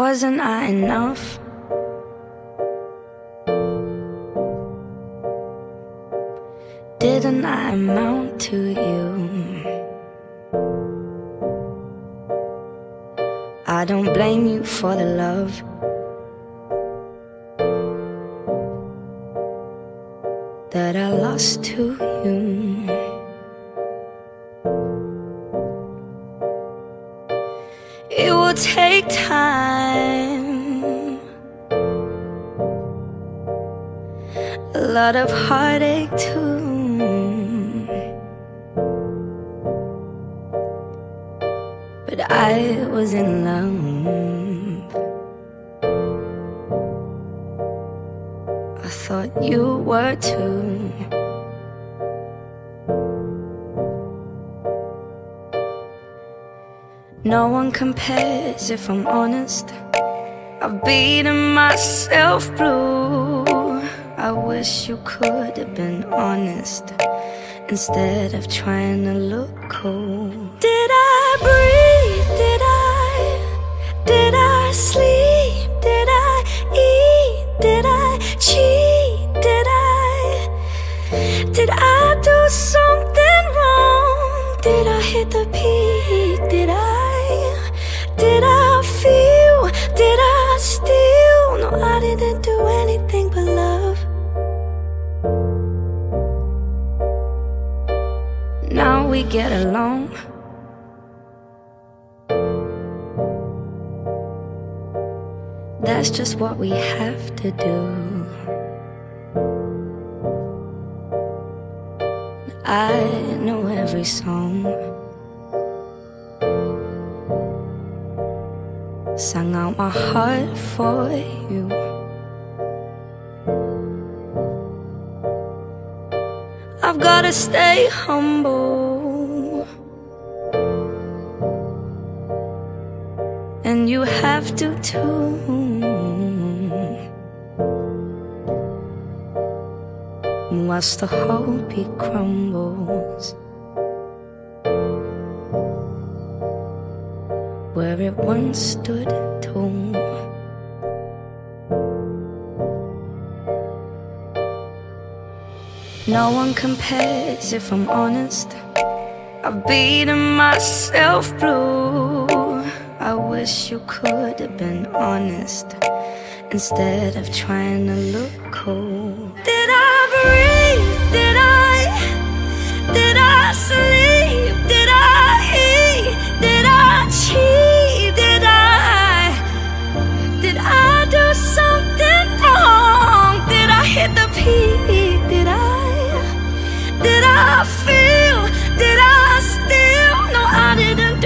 Wasn't I enough? Didn't I amount to you? I don't blame you for the love. That I lost to you. It will take time, a lot of heartache too. But I was in love. I thought you were too. No one compares if I'm honest. I've beaten myself blue. I wish you could have been honest instead of trying to look cool. Did I breathe? Did I? Did I sleep? Did I eat? Did I cheat? Did I? Did I do something wrong? Did I hit the peak? We get along. That's just what we have to do. I know every song. Sung out my heart for you. I've gotta stay humble. And you have to too. Whilst the hope he crumbles. Where it once stood tall. No one compares if I'm honest. I've beaten myself blue. I wish you could have been honest instead of trying to look cool. Did I breathe? Did I? Did I sleep? Did I eat? Did I cheat? Did I? Did I do something wrong? Did I hit the peak? Did I? Did I feel? Did I still? No, I didn't.